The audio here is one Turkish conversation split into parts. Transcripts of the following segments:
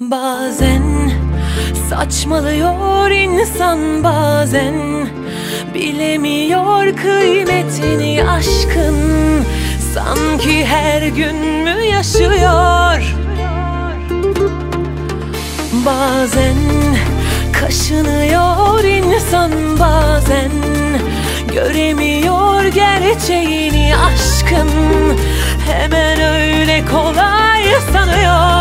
Bazen saçmalıyor insan bazen Bilemiyor kıymetini aşkın Sanki her gün mü yaşıyor? Bazen kaşınıyor insan bazen Göremiyor gerçeğini aşkın Hemen öyle kolay sanıyor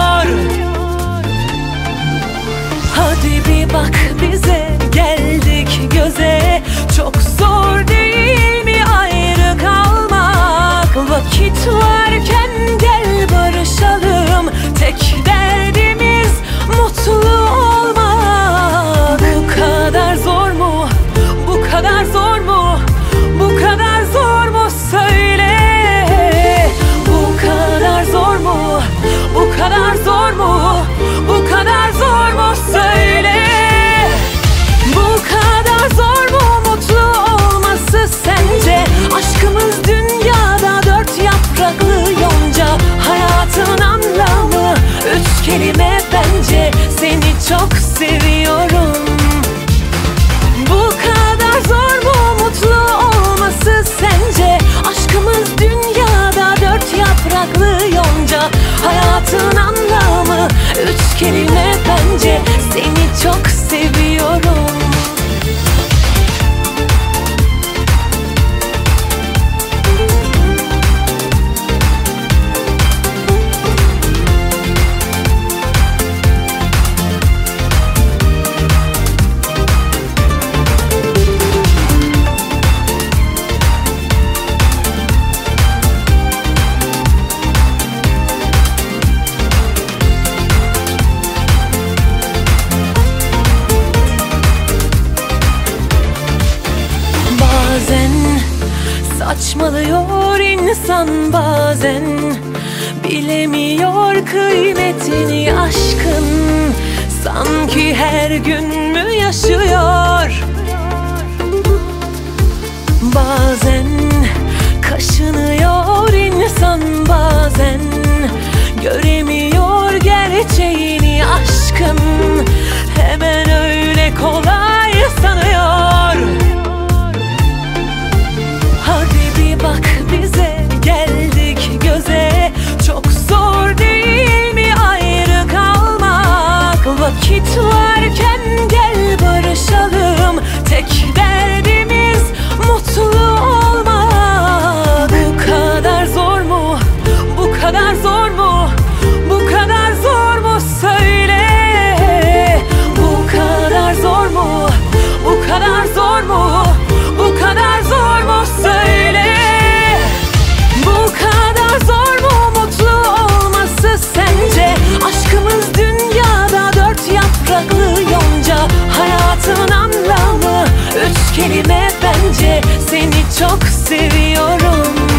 Hadi bir bak bize geldik göze. Çok zor değil mi ayrı kalmak? Vakit kelime bence Seni çok seviyorum bu kadar zor mu mutlu olması sence? Aşkımız dünyada dört yapraklı yonca Hayatın anlamı üç kelime bence Seni çok saçmalıyor insan bazen. Bilemiyor kıymetini aşkın. Sanki her gün mü yaşıyor? Bazen kaşınıyor bence Seni çok seviyorum